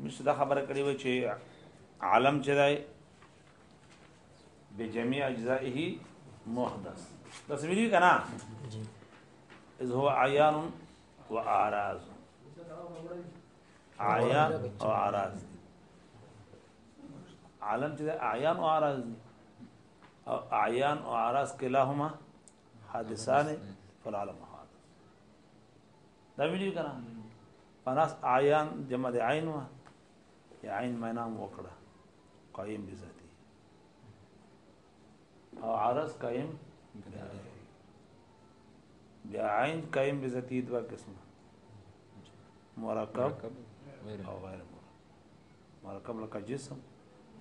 مشته دا خبره کړې و چې عالم چې دی به جميع اجزائه محدث تصویری کنا اذ هو عیان و اعراض عیان او اعراض عالم چې عیان او اعراض او عیان او اعراض کلاهما حادثان فالعالم دا ویډیو کنه پناس عیان جمع د عین و یا عین مینام وکړه قائم بذاتی او عرض قائم بیا عین قائم بذاتی دوا قسم مرکب او غیر مرکب مرکب لکه جسم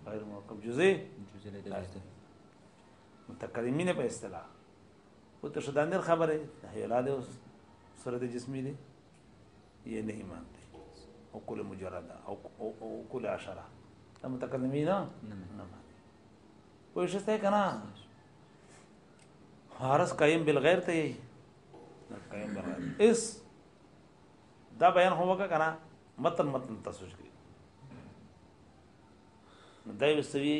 غیر مرکب جزئی جزئی متکلمین په اصطلاح خو ته شدا میر خبره هیلا دی اوس سره د جسمی دی یې نه ایمان دی او کل مجرد او او کل عشره دا متکلمی نه نه مانی پوه شته کنه حارس قائم بالغیر ته یی قائم بالغیر اس دا بیان هوګه کنه متن متن تاسو شکري دای وسوي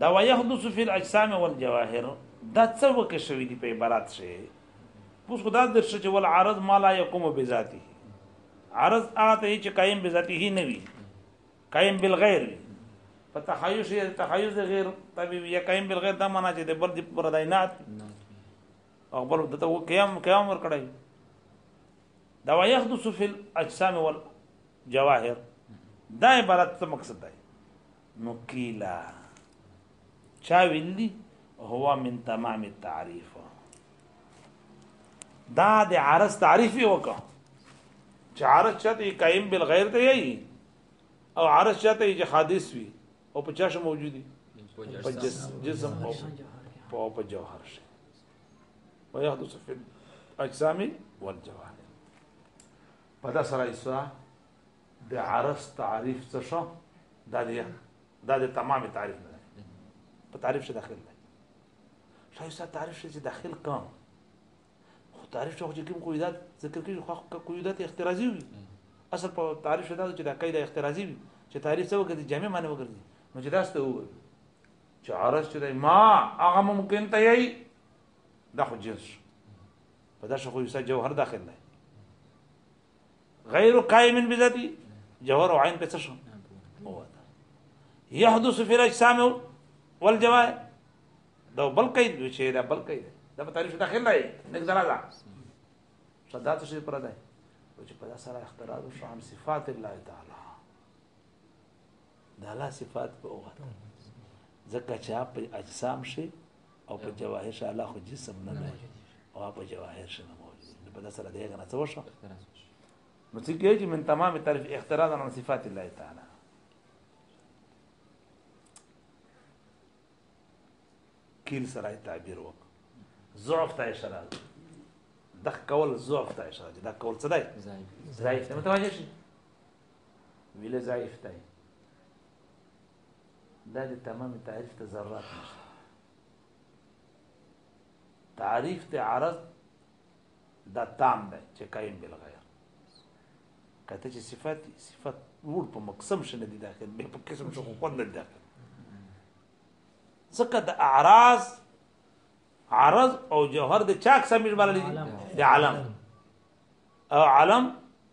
دا ويحدث في الاجسام والجواهر دا څه وکه شوی دی په عبارت شي اوس خدا در شته ول عرض ما لا يقوم بذاته عرض اته چې قائم بذاته نه وي قائم بالغير په تحيز تحيز غیر طبيب یا قائم بالغير دا معنا چې د بل د پر داینات او بل دته قیام قیام ور کړی دا ويحدث في الاجسام والجواهر دا عبارت څه مقصد دی نو کیلا چا ویلی هو من تمام التعریف دا د عرس تعریف وکړه چې عرس چاته قائم بالغیر دی او عرس چاته چې حادث وي او په چا موجودي په جسم او په جوهر شي ويحدث في الأجسام والجوارح فدا سره ایسا د عرس تعریف څه شو دا دی دا د تمام تعریف نه دی په تعریف څه داخل دی شایسا تعریف څه داخل کم خو تعریف څه چې کوم کوی دا ذکر کوي خو کوی دا ته اختراضي وي اصل په تعریف څه دا چې دا قاعده اختراضي وي چې تعریف څه وګرځي جامع معنی وګرځي نو چې دا څه وګرځي چې عرض چې دی ما هغه ممکن ته یی دا خو جنس شو په دا شخو یوسا جوهر داخل دی غیر قائم بذاتی جوهر او عین په څه شو يحدث في الاجسام والجوائر دا بل قید دی چې دا بل قید دی دا په تعریف داخل دی نه ځلا دا صدا ته شي پر دی چې په دا سره اختراض شو عن صفات الله تعالی د الله صفات په وغواړه ځکه چې هغه په اجسام شي او په جواهر شي الله خو جسم نه دی او هغه په جواهر شي نه موجود دی په دې سره د هغه نه څه وشو نو څه کېږي چې من تمام طرف اختراض عن صفات الله تعالی کیل سره تعبیر وک ضعف ته اشاره ده د کول ضعف ته اشاره ده دا کول څه دی ضعیف متوجه شي ویل ضعیف دی دا د تمام تعریف ته ضرورت نشته تعریف ته عرض دا تام دی چې قائم بالغیر کته چې صفات صفات نور په مقسم شنه دي داخل به په قسم شو خو نه داخل ځکه د اعراض عرض او جوهر د چاک سمیر باندې دي د علم او علم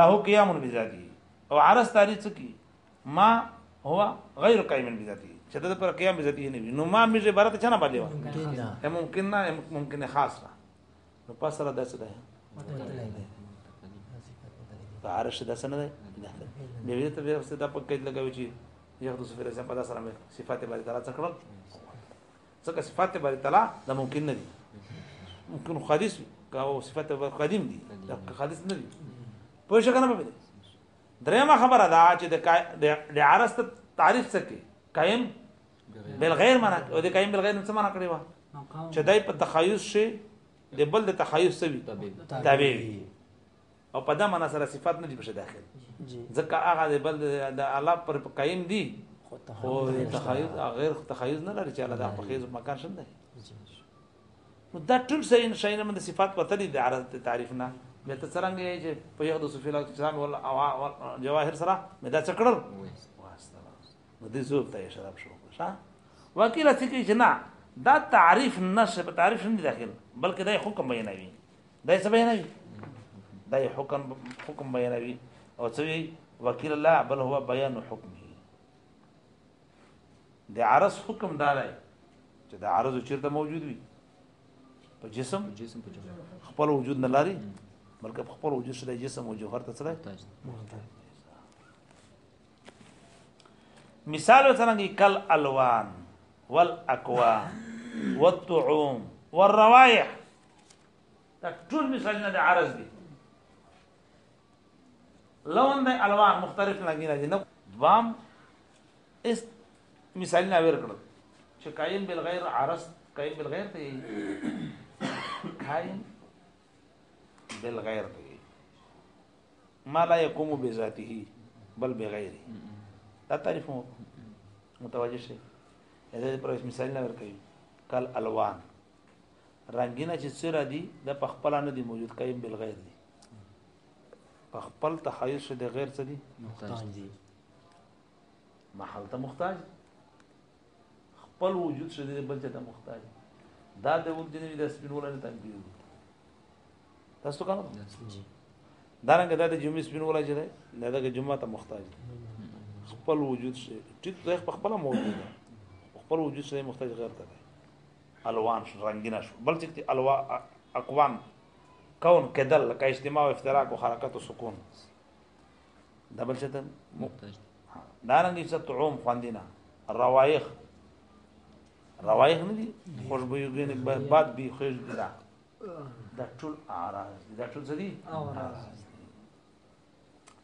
له قیام بذاته او عرض تعالی څه کی ما هو غیر قائم بذاته چې د پر قیام بذاته نه وي نو ما مې عبارت چا نه باندې و ممکن نه ممکن خاص را نو پس را داسې ده په عرش داسې نه ده به وی ته به څه د په کې لګوي چې یو د سفر سره په داسې رامه صفات باندې درا څکړل ځکه صفات باری تعالی دا ممکن نه دي ممکن خالص وي او صفات قدیم دي دا خالص نه دي په شکه نه پوهیږي درېمه خبره دا چې د د عرست تعریف څه کې قائم بالغیر معنا او د قائم بالغیر څه معنا کړی و چې دای په تخیل شي د بل د تخیل سوي تابع وي او په دا معنا سره صفات نه دي په داخل ځکه هغه د بل د الله پر قائم دي خو تخیز غیر تخیز نه لري چې الله د خپل خیز مکان شند دی نو دا ټول شي شي نه د صفات پته دي د عرض تعریف نه به ته څنګه یې چې په یو د صفیلا ځان ول او جواهر سره مې دا څکړل نو دې زوب ته شراب شو ښا وکیل چې نه دا تعریف نشه په تعریف نه داخل بلکې دا حکم بیانوي دا څه بیانوي دا حکم حکم بیانوي او څه وی وکیل الله بل هو بیان حکمه د عرض حکم دا دی چې د عرض چیرته موجود وي په جسم جسم په جوهر خپل وجود نه لري بلکې خپل وجود شته جسم او جوهر ته سره مثال څنګه کل الوان والاقوام والطعوم والروائح دا ټول مثالونه د عرض دي لون د الوان مختلف رنگونه دي نو دوام اس مثالونه ور کړل چې قائم بالغیر عرض قائم بالغیر ته قائم بالغیر ته ما لا يقوم بذاته بل بغیره دا تعریف مو متوجه شي دا پر مثال نه ورکړي کل الوان رنگینه چې څیرا دي د په خپل نه دي موجود قائم بل غیر دي په خپل تخیل شو د غیر څه دي محتاج دي محل ته محتاج خپل وجود شو د بل ته محتاج دا د وګ جنې د سپینولې نه تنګي تاسو کانو دا رنګ دا د جمعې سپینولې چې ده دا د جمعه ته محتاج خپل وجود شي ټیټ ځای خپل موجود خپل وجود شي محتاج غیر ته الوان شو رنګینه شو بل څه ته الوا اقوام کون کدل لکه اجتماع او افتراق او حرکت او سکون دا بل څه ته دا رنګ څه تعوم خواندینه روایخ روایخ نه دي خوشبو یو غني باد بي خوش دي دا دا ټول اعراض دي دا ټول څه دي اعراض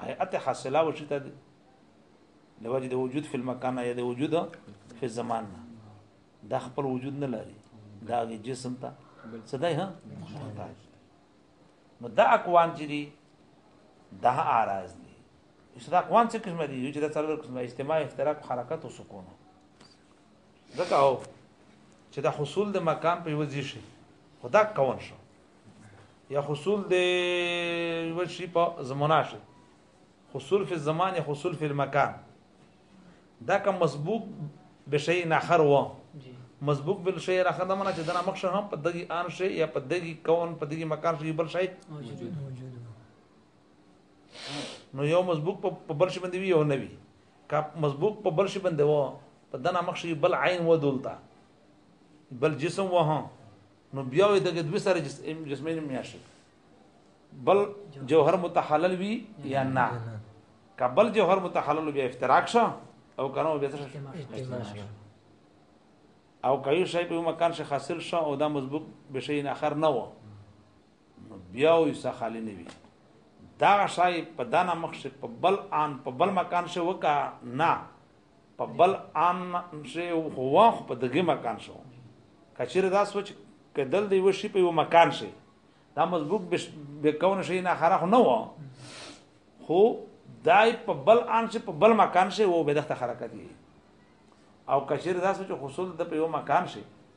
هيئت حاصله او شته دي لوجه د وجود فی المکان یا د وجود فی الزمان دا خپل وجود نه لري دا د جسم ته صدای ها محتاج نو دا اقوام چې دي دا اراز دي چې دا اقوام څه قسم دي چې دا څلور قسم اجتماع افتراق حرکت او سکون ځکه او چې دا حصول د مکان په یو ځای شي خدا کون شو یا حصول د وشي په زمانه شي حصول فی الزمان یا حصول فی المکان دا کوم مسبوق بشی نخر و مسبوق بل شی راخه د منه چې دنا مخ شهم په دغه ان شی یا په دغه کون په دغه مکان شی بل شی موجود نو یو مسبوق په بل شی باندې وی او نه وی کا مسبوق په بل شی باندې و په دنا مخ شی بل عین و دولتا بل جسم و هم نو بیا وي دغه دوه سره جسم جسمین میاشي بل جوهر متحلل وي یا نه کبل جوهر متحلل بیا افتراق شو او کنه بیا څه او کایو شی په مکان شي حاصل شو او دا مزبوب بشي نه اخر نه و بیا وي څه خالی نه وي دا شای په دانا مخ په بل آن په بل مکان شي وکا نه په بل آن شي او خو واخ په دغه مکان شو کچیر دا سوچ کدل دی وشي په یو مکان شي دا مضبوط به کون شي نه خره نه و خو دای په بل آن شي په بل مکان شي او به دغه حرکت او کچیر دا سوچ خصول د په یو مکان شي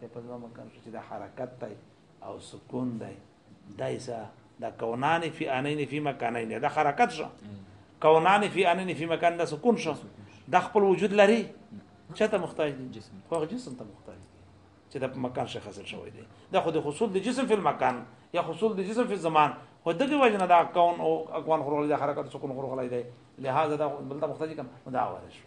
د په زما مکان شو چې د حرکت دی او سکون دی دایسا دا کونان فی انین فی مکانین دا حرکت شو کونان فی انین فی مکان دا سکون شو دا خپل وجود لري چاته محتاج دي جسم خو جسم ته محتاج دي چې دا په مکان شي حاصل شوی دی دا خو د حصول د جسم په مکان یا حصول د جسم په زمان خو دغه وجنه دا کون او اکوان خورغلی دا حرکت سکون خورغلی دی لہذا دا بلته محتاج کم دا وره شو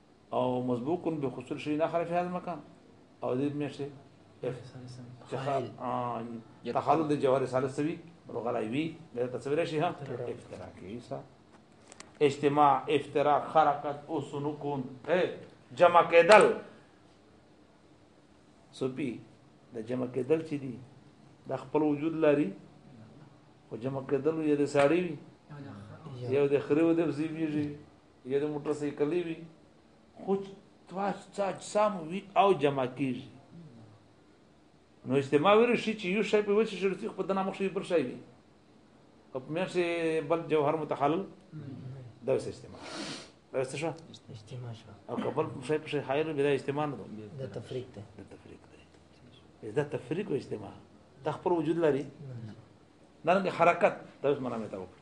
او مسبوق بخصول شي نه خرف هذا مکان او دې مېشته تخلل د جوهر ثالث سوي رغلای وي دا تصویر شي ها افترا کیسا اجتماع افترا خرقت او سنکون جمع کېدل سپی د جمع کېدل چې دي د خپل وجود لري او جمع کېدل یې د ساړی وي یو د خره و د بزی ویږي یا د موټر سایکلې وي خو تواج تاج سام وي او جمع کیږي نو اجتماع ویل شي چې یو شی په وچه شي چې په دنا مخ شي پر شي وي او په مېر شي بل جوهر متحلل دا وسه اجتماع دا وسه شو اجتماع شو او قبل په شي په شي حایل بلا اجتماع نه ده تفریق ده ده تفریق ده ده تفریق او اجتماع تخبر وجود لري نن حرکت دا وسه معنی ته وکړه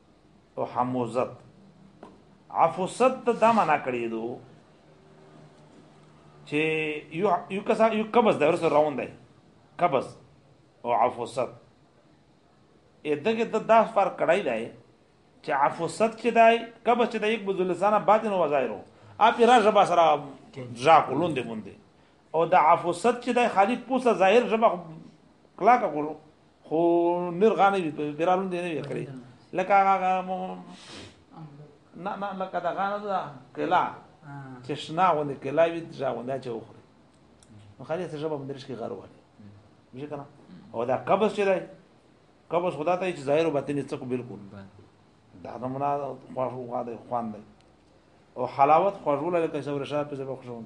او حموزت عفوست ته دا معنا کړی دو چې یو یو کسا یو قبض ده ورسره روان دی قبض او عفوست اې دغه د داس پر کړای دی چې عفوست چې دی قبض چې د یک بذلسانه باطن و ظاهرو اپ را جبا سره جا کولون دی مونږ او د عفو صد چې د خالي پوسه ظاهر ژبه کلاکه کړو خو نر غانه وي برالون دی نه وي کړی لکه هغه نه نه لکه دا غانه دا کلا چې شنا غوندې کلا وي ځا غوندې چې وخوري نو خالي څه ژبه مندرش کې غر وایي مشه کنه او دا قبض چې دی قبض خدا ته چې ظاهر او باطن څه کو بالکل دا د منا خواږه غاده خوان دی او حلاوت خواږه لکه څو رشاد په ځبه خوشون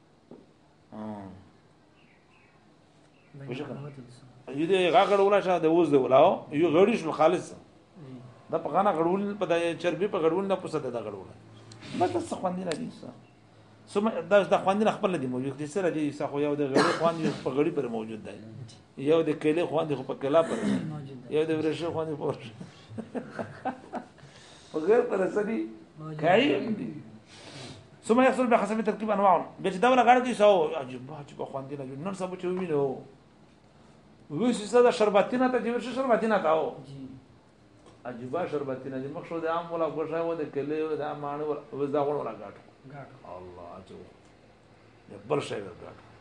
یو دې غاګړ ولا شه د اوس دې ولاو یو غړی شو خالص دا په غانا غړول په د چربي په غړول نه پوسه د غړول ما ته څه خوندې نه دي څه سم دا د خوندې نه خپل دي موجود دي سره دي څه خو یو د غړي خوند یو په غړي پر موجود دی یو د کله خوند خو په کلا پر یو د ورشه خوند په ورشه په غیر پر سړي کایم دي ثم يحصل بحسب ترتيب انواع به چې دا ولا غاړه کې ساو عجيب عجيب خواندې نه نن سبا چې وینو وی چې دا شربتینه ته جوړ شي شربتینه تا او عجيب شربتینه چې مخ شو د عام ولا غوښه و د کله و د مانو وز دا غوړ ولا غاټ الله عجيب بل شي غاټ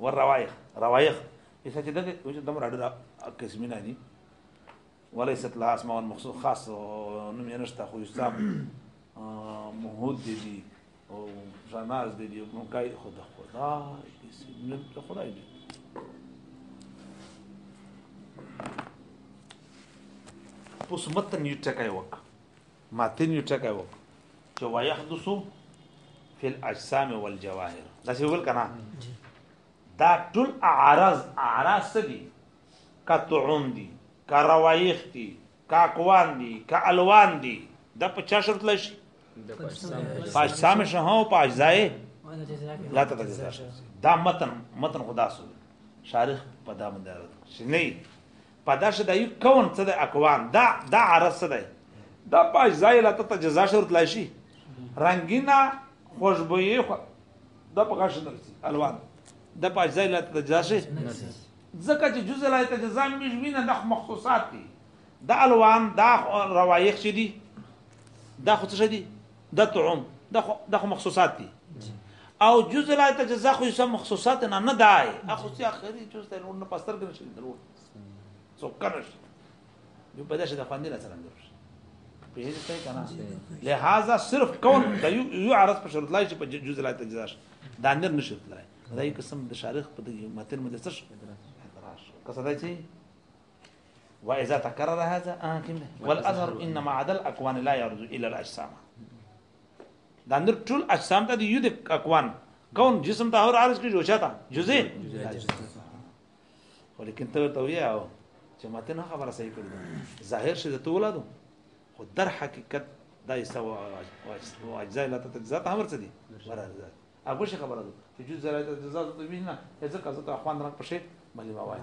ور روایخ روایخ ایسا چې دغه وجه دم راډو را قسمی نه دي وليست لها اسماء مخصوص خاص نوم یې نشته خو اسلام مهود دي دي او شناز دي دي نو کای خدا خدا اسم نوم ته خدای دي اوس متن یو ټکی وکړه ماتن یو ټکی وکړ چې ويحدث فی الاجسام والجواهر دا څه ویل کنه دا ټول اعراض اعراض څه دي کا طعون دي کا روایخ دي کا اقوان دي کا الوان دي دا په چا شرط لشي په اجسام شه هو په اجزاء لا ته تجزا دا متن متن خدا سو شارح په دا باندې شنه په دا شه دا یو کون څه دی اکوان دا دا عرض څه دی دا په اجزای لا ته جزا شرط لای شي رنگینا خوشبوئی خو دا په غش درسي الوان دا په اجزای لا ته جزا شي ځکه چې جزء لا ته جزا مجمینه د مخصوصات دي دا الوان دا روایخ شي دي دا خو څه شي دي دتعم دا خو مخصوصات دي او جز لا تجزا خو سم مخصوصات نه نه دای اخو چې اخري جز ته نور نه پستر کنه شي درو سو کنه شي جو پیدا شي د فاندې لا سره درو په هیڅ ځای کنه لہذا صرف کون د یو عرض په شرط لای چې په جز لا تجزا دا نه نشي تلای دا یو قسم د شارخ په دې متن مدرسه شو کسه دای چې واذا تكرر هذا اه كده والاظهر ان ما عدا الاكوان لا يعرض الا الاجسام دا اندر ټول اجسام ته یو د اکوان کون جسم ته اور عارض کی جوشا تا جزء ولیکن ته ته ویا او چې ماته نه خبره صحیح کړی ظاهر شه د تو ولادو خو در حقیقت دا یسا او اجزا لا تتجزا ته امر څه دي هغه شي خبره ده چې جز زرا ته جزا ته وینه ځکه ځکه اخوان رنګ پشه ملي ما وایي